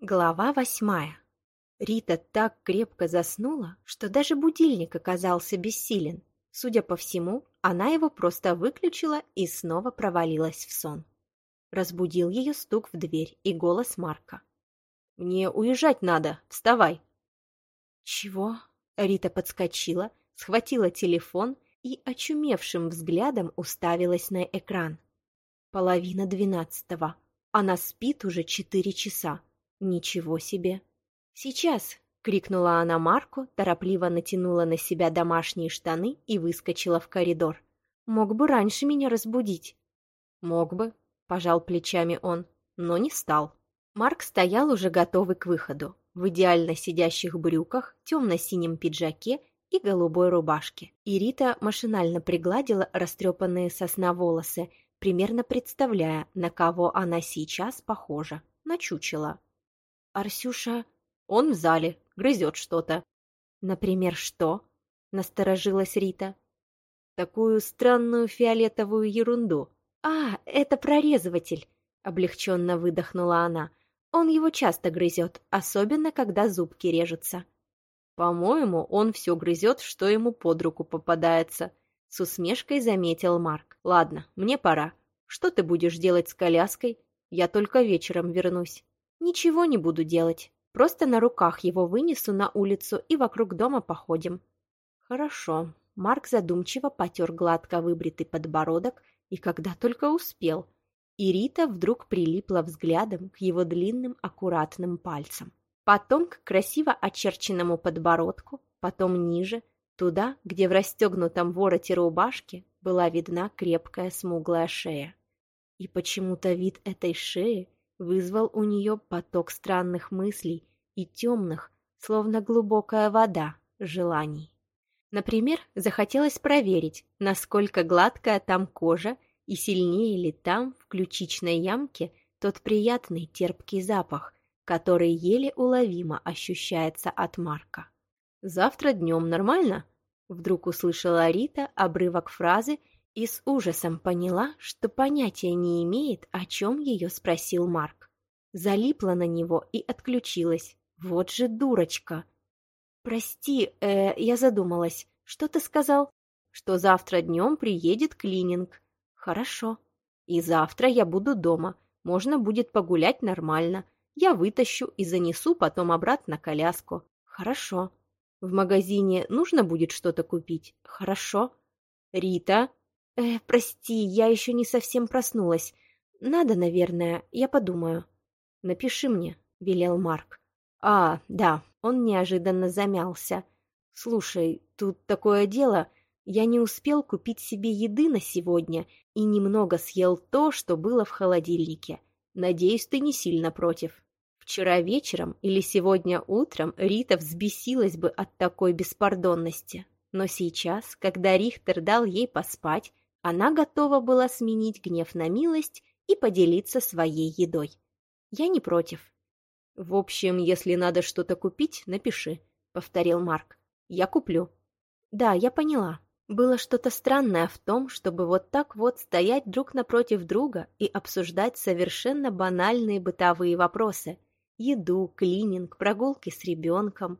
Глава восьмая. Рита так крепко заснула, что даже будильник оказался бессилен. Судя по всему, она его просто выключила и снова провалилась в сон. Разбудил ее стук в дверь и голос Марка. «Мне уезжать надо, вставай!» «Чего?» Рита подскочила, схватила телефон и очумевшим взглядом уставилась на экран. Половина двенадцатого. Она спит уже четыре часа. Ничего себе! Сейчас! крикнула она Марку, торопливо натянула на себя домашние штаны и выскочила в коридор. Мог бы раньше меня разбудить. Мог бы, пожал плечами он, но не стал. Марк стоял уже готовый к выходу, в идеально сидящих брюках, темно-синем пиджаке и голубой рубашке. И Рита машинально пригладила растрепанные сосна волосы, примерно представляя, на кого она сейчас похожа. На чучело. «Арсюша...» «Он в зале, грызет что-то». «Например, что?» — насторожилась Рита. «Такую странную фиолетовую ерунду». «А, это прорезыватель!» — облегченно выдохнула она. «Он его часто грызет, особенно когда зубки режутся». «По-моему, он все грызет, что ему под руку попадается», — с усмешкой заметил Марк. «Ладно, мне пора. Что ты будешь делать с коляской? Я только вечером вернусь». «Ничего не буду делать. Просто на руках его вынесу на улицу и вокруг дома походим». «Хорошо». Марк задумчиво потер гладко выбритый подбородок и когда только успел. И Рита вдруг прилипла взглядом к его длинным аккуратным пальцам потом к красиво очерченному подбородку, потом ниже, туда, где в расстегнутом вороте рубашки была видна крепкая смуглая шея. И почему-то вид этой шеи вызвал у нее поток странных мыслей и темных, словно глубокая вода, желаний. Например, захотелось проверить, насколько гладкая там кожа и сильнее ли там, в ключичной ямке, тот приятный терпкий запах, который еле уловимо ощущается от Марка. «Завтра днем нормально?» Вдруг услышала Рита обрывок фразы и с ужасом поняла, что понятия не имеет, о чем ее спросил Марк. Залипла на него и отключилась. Вот же дурочка! «Прости, э, я задумалась. Что ты сказал?» «Что завтра днем приедет клининг». «Хорошо. И завтра я буду дома. Можно будет погулять нормально. Я вытащу и занесу потом обратно коляску. Хорошо. В магазине нужно будет что-то купить? Хорошо. Рита? Э, прости, я еще не совсем проснулась. Надо, наверное, я подумаю. Напиши мне, велел Марк. А, да, он неожиданно замялся. Слушай, тут такое дело, я не успел купить себе еды на сегодня и немного съел то, что было в холодильнике. Надеюсь, ты не сильно против. Вчера вечером или сегодня утром Рита взбесилась бы от такой беспардонности. Но сейчас, когда Рихтер дал ей поспать, она готова была сменить гнев на милость и поделиться своей едой. Я не против. «В общем, если надо что-то купить, напиши», — повторил Марк. «Я куплю». «Да, я поняла. Было что-то странное в том, чтобы вот так вот стоять друг напротив друга и обсуждать совершенно банальные бытовые вопросы — еду, клининг, прогулки с ребенком.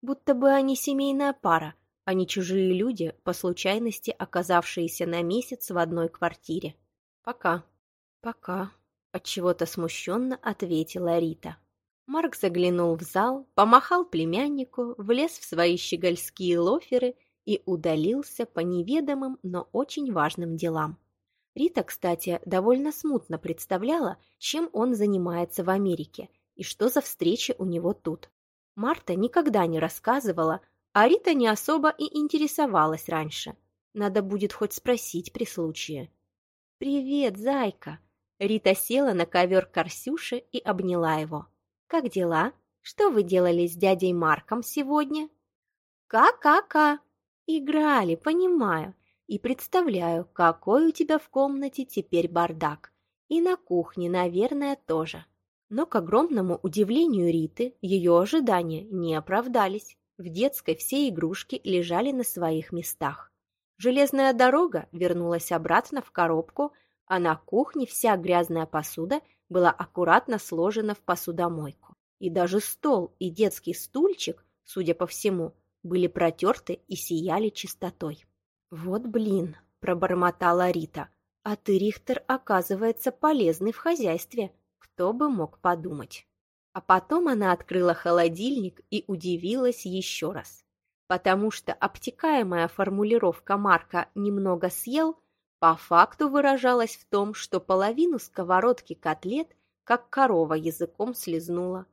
Будто бы они семейная пара, а не чужие люди, по случайности оказавшиеся на месяц в одной квартире. Пока. Пока. Отчего-то смущенно ответила Рита. Марк заглянул в зал, помахал племяннику, влез в свои щегольские лоферы и удалился по неведомым, но очень важным делам. Рита, кстати, довольно смутно представляла, чем он занимается в Америке – и что за встреча у него тут. Марта никогда не рассказывала, а Рита не особо и интересовалась раньше. Надо будет хоть спросить при случае. «Привет, зайка!» Рита села на ковер Корсюши и обняла его. «Как дела? Что вы делали с дядей Марком сегодня?» «Ка-ка-ка!» «Играли, понимаю. И представляю, какой у тебя в комнате теперь бардак. И на кухне, наверное, тоже. Но, к огромному удивлению Риты, ее ожидания не оправдались. В детской все игрушки лежали на своих местах. Железная дорога вернулась обратно в коробку, а на кухне вся грязная посуда была аккуратно сложена в посудомойку. И даже стол и детский стульчик, судя по всему, были протерты и сияли чистотой. «Вот блин!» – пробормотала Рита. «А ты, Рихтер, оказывается, полезный в хозяйстве. Кто бы мог подумать?» А потом она открыла холодильник и удивилась еще раз. Потому что обтекаемая формулировка Марка «немного съел» по факту выражалась в том, что половину сковородки котлет, как корова языком слезнула.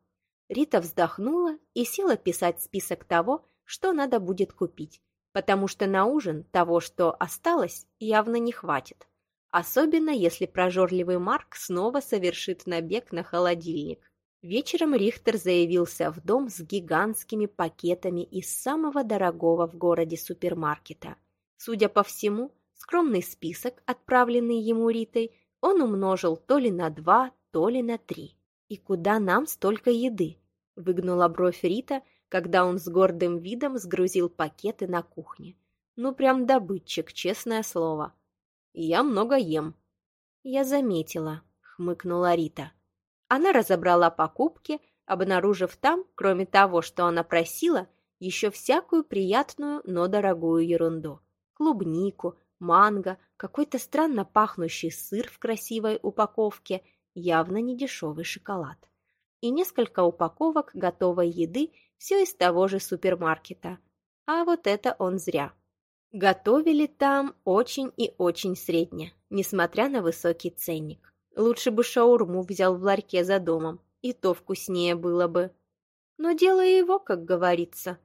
Рита вздохнула и села писать список того, что надо будет купить, потому что на ужин того, что осталось, явно не хватит. Особенно, если прожорливый Марк снова совершит набег на холодильник. Вечером Рихтер заявился в дом с гигантскими пакетами из самого дорогого в городе супермаркета. Судя по всему, скромный список, отправленный ему Ритой, он умножил то ли на два, то ли на три. «И куда нам столько еды?» – выгнула бровь Рита, когда он с гордым видом сгрузил пакеты на кухне. «Ну, прям добытчик, честное слово. Я много ем». «Я заметила», – хмыкнула Рита. Она разобрала покупки, обнаружив там, кроме того, что она просила, еще всякую приятную, но дорогую ерунду. Клубнику, манго, какой-то странно пахнущий сыр в красивой упаковке, явно не дешевый шоколад. И несколько упаковок готовой еды все из того же супермаркета. А вот это он зря. Готовили там очень и очень средне, несмотря на высокий ценник. Лучше бы шаурму взял в ларьке за домом, и то вкуснее было бы. Но дело его, как говорится.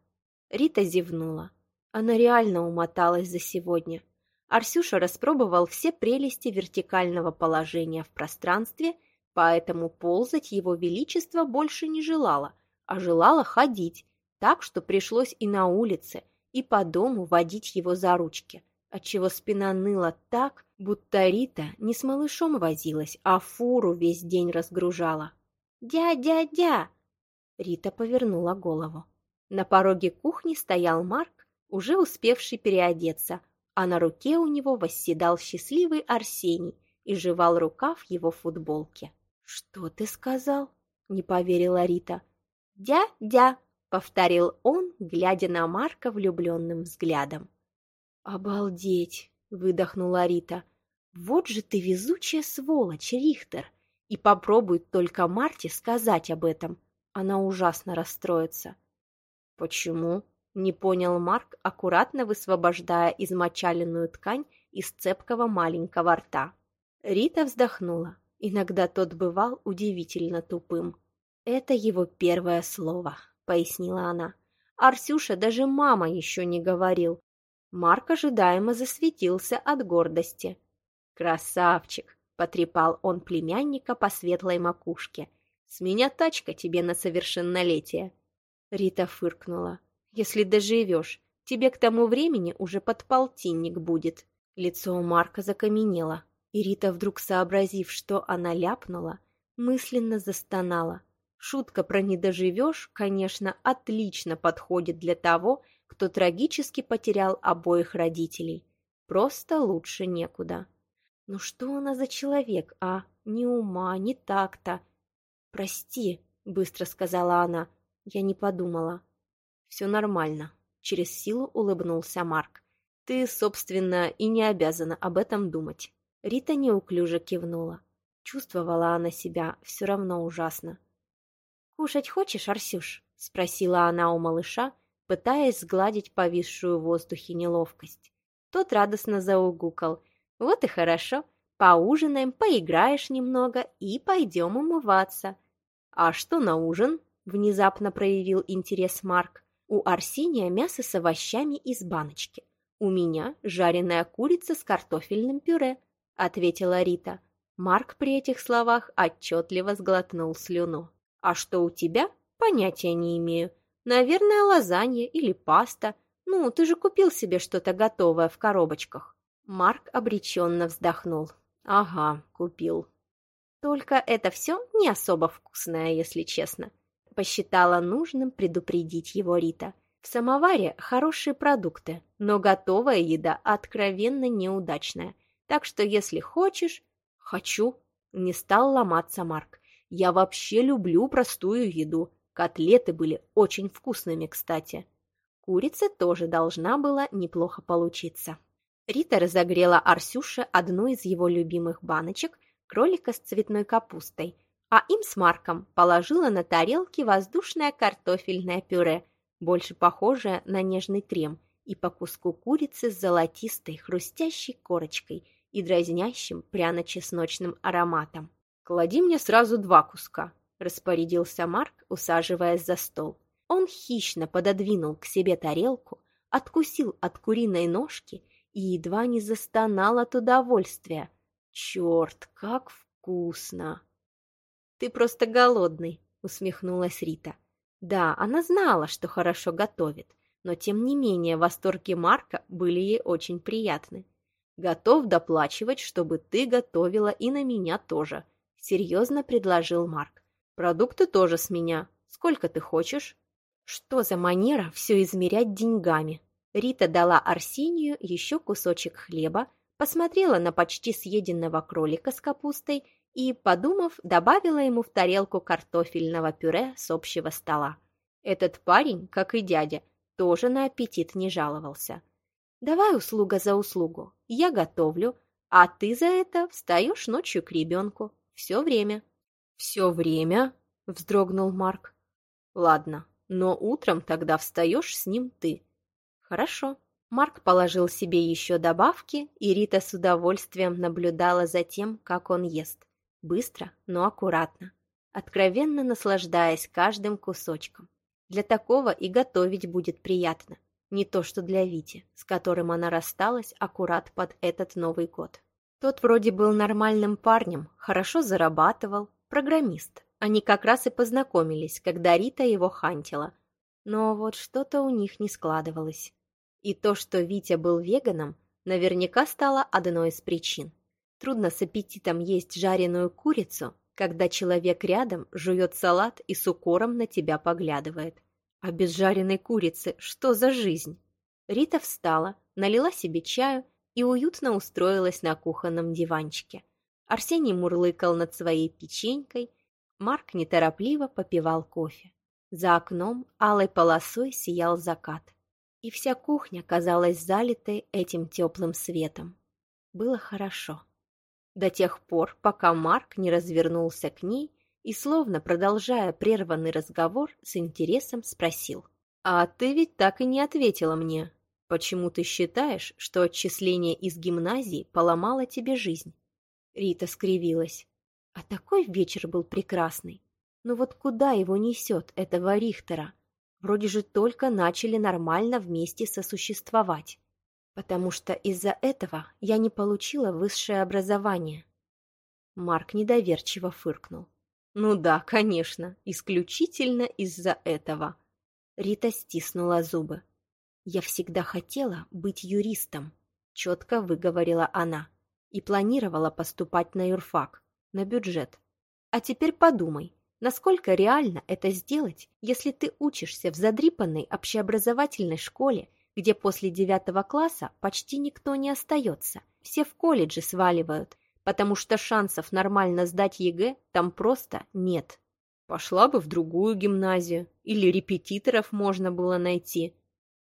Рита зевнула. Она реально умоталась за сегодня. Арсюша распробовал все прелести вертикального положения в пространстве, поэтому ползать его величество больше не желала, а желала ходить, так что пришлось и на улице, и по дому водить его за ручки отчего спина ныла так, будто Рита не с малышом возилась, а фуру весь день разгружала. «Дя-дя-дя!» Рита повернула голову. На пороге кухни стоял Марк, уже успевший переодеться, а на руке у него восседал счастливый Арсений и жевал рукав его футболки. «Что ты сказал?» — не поверила Рита. «Дя-дя!» — повторил он, глядя на Марка влюбленным взглядом. «Обалдеть!» — выдохнула Рита. «Вот же ты везучая сволочь, Рихтер! И попробуй только Марте сказать об этом. Она ужасно расстроится». «Почему?» — не понял Марк, аккуратно высвобождая измочаленную ткань из цепкого маленького рта. Рита вздохнула. Иногда тот бывал удивительно тупым. «Это его первое слово», — пояснила она. «Арсюша даже мама еще не говорил, Марк ожидаемо засветился от гордости. «Красавчик!» — потрепал он племянника по светлой макушке. «С меня тачка тебе на совершеннолетие!» Рита фыркнула. «Если доживешь, тебе к тому времени уже под полтинник будет». Лицо у Марка закаменело, и Рита, вдруг сообразив, что она ляпнула, мысленно застонала. Шутка про «не доживешь», конечно, отлично подходит для того, кто трагически потерял обоих родителей. Просто лучше некуда. Ну что она за человек, а? Ни ума, ни такта. Прости, быстро сказала она. Я не подумала. Все нормально. Через силу улыбнулся Марк. Ты, собственно, и не обязана об этом думать. Рита неуклюже кивнула. Чувствовала она себя все равно ужасно. «Кушать хочешь, Арсюш?» — спросила она у малыша, пытаясь сгладить повисшую в воздухе неловкость. Тот радостно заугукал. «Вот и хорошо. Поужинаем, поиграешь немного и пойдем умываться». «А что на ужин?» — внезапно проявил интерес Марк. «У Арсения мясо с овощами из баночки. У меня жареная курица с картофельным пюре», — ответила Рита. Марк при этих словах отчетливо сглотнул слюну. «А что у тебя? Понятия не имею. Наверное, лазанья или паста. Ну, ты же купил себе что-то готовое в коробочках. Марк обреченно вздохнул. Ага, купил. Только это все не особо вкусное, если честно. Посчитала нужным предупредить его Рита. В самоваре хорошие продукты, но готовая еда откровенно неудачная. Так что если хочешь... Хочу. Не стал ломаться Марк. Я вообще люблю простую еду. Котлеты были очень вкусными, кстати. Курица тоже должна была неплохо получиться. Рита разогрела Арсюше одну из его любимых баночек кролика с цветной капустой, а им с Марком положила на тарелки воздушное картофельное пюре, больше похожее на нежный крем, и по куску курицы с золотистой хрустящей корочкой и дразнящим пряно-чесночным ароматом. «Клади мне сразу два куска», – распорядился Марк, усаживаясь за стол. Он хищно пододвинул к себе тарелку, откусил от куриной ножки и едва не застонал от удовольствия. «Черт, как вкусно!» «Ты просто голодный», — усмехнулась Рита. Да, она знала, что хорошо готовит, но тем не менее восторги Марка были ей очень приятны. «Готов доплачивать, чтобы ты готовила и на меня тоже», — серьезно предложил Марк. «Продукты тоже с меня. Сколько ты хочешь?» Что за манера все измерять деньгами? Рита дала Арсению еще кусочек хлеба, посмотрела на почти съеденного кролика с капустой и, подумав, добавила ему в тарелку картофельного пюре с общего стола. Этот парень, как и дядя, тоже на аппетит не жаловался. «Давай услуга за услугу. Я готовлю, а ты за это встаешь ночью к ребенку. Все время». «Все время?» — вздрогнул Марк. «Ладно, но утром тогда встаешь с ним ты». «Хорошо». Марк положил себе еще добавки, и Рита с удовольствием наблюдала за тем, как он ест. Быстро, но аккуратно, откровенно наслаждаясь каждым кусочком. Для такого и готовить будет приятно. Не то что для Вити, с которым она рассталась аккурат под этот Новый год. Тот вроде был нормальным парнем, хорошо зарабатывал, программист, они как раз и познакомились, когда Рита его хантила. Но вот что-то у них не складывалось. И то, что Витя был веганом, наверняка стало одной из причин. Трудно с аппетитом есть жареную курицу, когда человек рядом жует салат и с укором на тебя поглядывает. А без жареной курицы что за жизнь? Рита встала, налила себе чаю и уютно устроилась на кухонном диванчике. Арсений мурлыкал над своей печенькой – Марк неторопливо попивал кофе. За окном алой полосой сиял закат, и вся кухня казалась залитой этим теплым светом. Было хорошо. До тех пор, пока Марк не развернулся к ней и, словно продолжая прерванный разговор, с интересом спросил. «А ты ведь так и не ответила мне. Почему ты считаешь, что отчисление из гимназии поломало тебе жизнь?» Рита скривилась. А такой вечер был прекрасный. Но вот куда его несет, этого Рихтера? Вроде же только начали нормально вместе сосуществовать. Потому что из-за этого я не получила высшее образование. Марк недоверчиво фыркнул. Ну да, конечно, исключительно из-за этого. Рита стиснула зубы. Я всегда хотела быть юристом, четко выговорила она, и планировала поступать на юрфак на бюджет. А теперь подумай, насколько реально это сделать, если ты учишься в задрипанной общеобразовательной школе, где после девятого класса почти никто не остается, все в колледже сваливают, потому что шансов нормально сдать ЕГЭ там просто нет. Пошла бы в другую гимназию, или репетиторов можно было найти.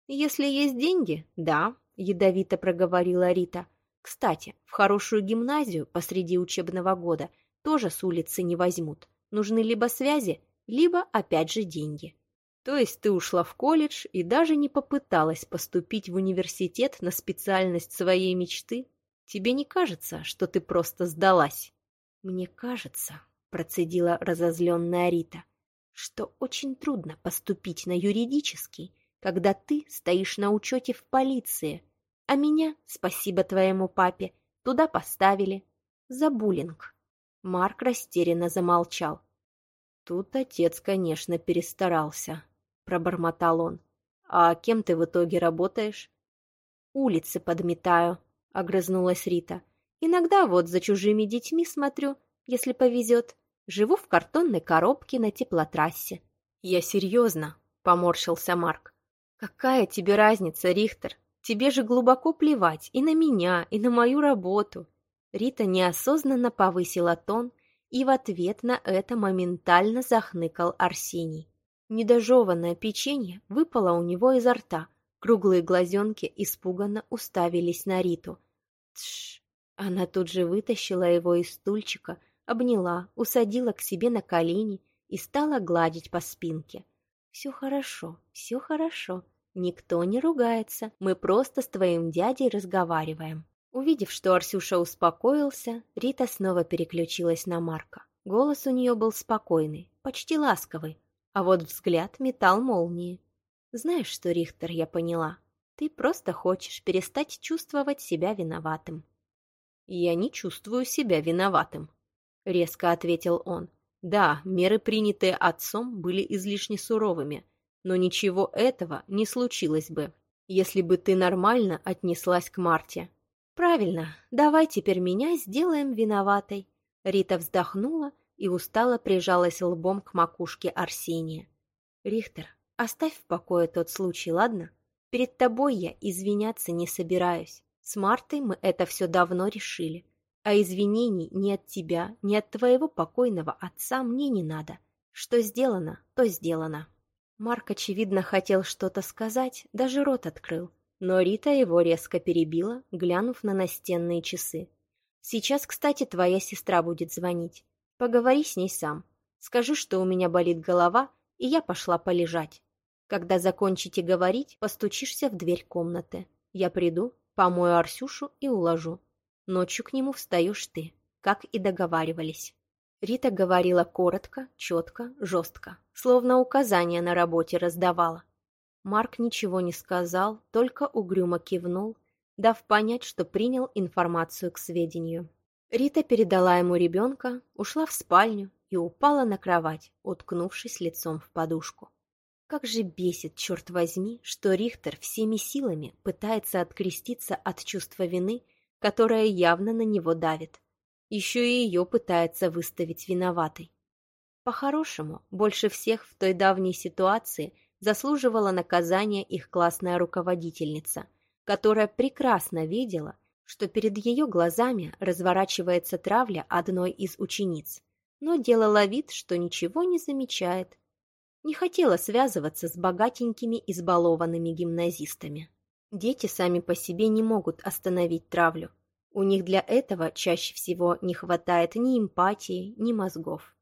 Если есть деньги, да, ядовито проговорила Рита, кстати, в хорошую гимназию посреди учебного года тоже с улицы не возьмут. Нужны либо связи, либо, опять же, деньги. То есть ты ушла в колледж и даже не попыталась поступить в университет на специальность своей мечты? Тебе не кажется, что ты просто сдалась? Мне кажется, процедила разозленная Рита, что очень трудно поступить на юридический, когда ты стоишь на учете в полиции, а меня, спасибо твоему папе, туда поставили. За буллинг. Марк растерянно замолчал. Тут отец, конечно, перестарался, пробормотал он. А кем ты в итоге работаешь? Улицы подметаю, огрызнулась Рита. Иногда вот за чужими детьми смотрю, если повезет. Живу в картонной коробке на теплотрассе. Я серьезно, поморщился Марк. Какая тебе разница, Рихтер? Тебе же глубоко плевать и на меня, и на мою работу. Рита неосознанно повысила тон, и в ответ на это моментально захныкал Арсений. Недожеванное печенье выпало у него изо рта, круглые глазенки испуганно уставились на Риту. Тш! Она тут же вытащила его из стульчика, обняла, усадила к себе на колени и стала гладить по спинке. «Все хорошо, все хорошо. Никто не ругается. Мы просто с твоим дядей разговариваем». Увидев, что Арсюша успокоился, Рита снова переключилась на Марка. Голос у нее был спокойный, почти ласковый, а вот взгляд метал молнии. «Знаешь что, Рихтер, я поняла. Ты просто хочешь перестать чувствовать себя виноватым». «Я не чувствую себя виноватым», — резко ответил он. «Да, меры, принятые отцом, были излишне суровыми, но ничего этого не случилось бы, если бы ты нормально отнеслась к Марте. «Правильно, давай теперь меня сделаем виноватой». Рита вздохнула и устало прижалась лбом к макушке Арсения. «Рихтер, оставь в покое тот случай, ладно? Перед тобой я извиняться не собираюсь. С Мартой мы это все давно решили. А извинений ни от тебя, ни от твоего покойного отца мне не надо. Что сделано, то сделано». Марк, очевидно, хотел что-то сказать, даже рот открыл, но Рита его резко перебила, глянув на настенные часы. «Сейчас, кстати, твоя сестра будет звонить. Поговори с ней сам. Скажи, что у меня болит голова, и я пошла полежать. Когда закончите говорить, постучишься в дверь комнаты. Я приду, помою Арсюшу и уложу. Ночью к нему встаешь ты, как и договаривались». Рита говорила коротко, четко, жестко, словно указания на работе раздавала. Марк ничего не сказал, только угрюмо кивнул, дав понять, что принял информацию к сведению. Рита передала ему ребенка, ушла в спальню и упала на кровать, уткнувшись лицом в подушку. Как же бесит, черт возьми, что Рихтер всеми силами пытается откреститься от чувства вины, которое явно на него давит. Еще и ее пытается выставить виноватой. По-хорошему, больше всех в той давней ситуации заслуживала наказания их классная руководительница, которая прекрасно видела, что перед ее глазами разворачивается травля одной из учениц, но делала вид, что ничего не замечает. Не хотела связываться с богатенькими избалованными гимназистами. Дети сами по себе не могут остановить травлю. У них для этого чаще всего не хватает ни эмпатии, ни мозгов.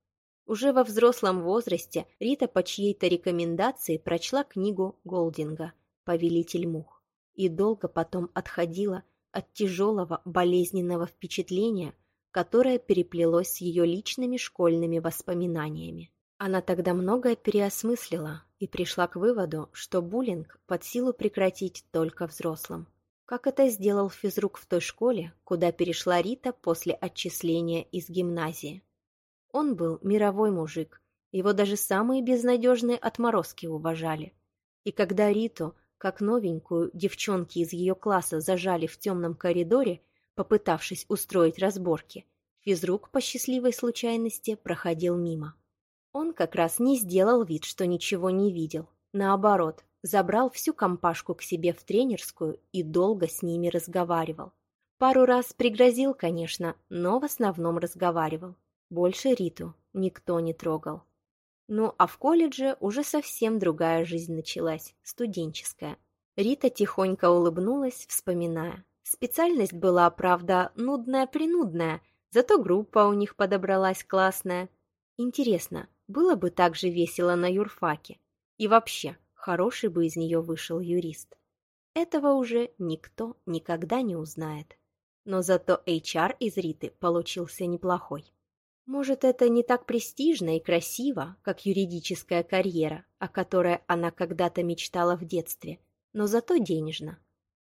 Уже во взрослом возрасте Рита по чьей-то рекомендации прочла книгу Голдинга «Повелитель мух» и долго потом отходила от тяжелого болезненного впечатления, которое переплелось с ее личными школьными воспоминаниями. Она тогда многое переосмыслила и пришла к выводу, что буллинг под силу прекратить только взрослым. Как это сделал физрук в той школе, куда перешла Рита после отчисления из гимназии. Он был мировой мужик, его даже самые безнадежные отморозки уважали. И когда Риту, как новенькую, девчонки из ее класса зажали в темном коридоре, попытавшись устроить разборки, физрук по счастливой случайности проходил мимо. Он как раз не сделал вид, что ничего не видел. Наоборот, забрал всю компашку к себе в тренерскую и долго с ними разговаривал. Пару раз пригрозил, конечно, но в основном разговаривал. Больше Риту никто не трогал. Ну, а в колледже уже совсем другая жизнь началась, студенческая. Рита тихонько улыбнулась, вспоминая. Специальность была, правда, нудная-принудная, зато группа у них подобралась классная. Интересно, было бы так же весело на юрфаке? И вообще, хороший бы из нее вышел юрист. Этого уже никто никогда не узнает. Но зато HR из Риты получился неплохой. Может, это не так престижно и красиво, как юридическая карьера, о которой она когда-то мечтала в детстве, но зато денежно.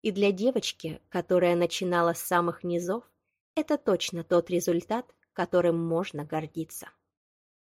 И для девочки, которая начинала с самых низов, это точно тот результат, которым можно гордиться.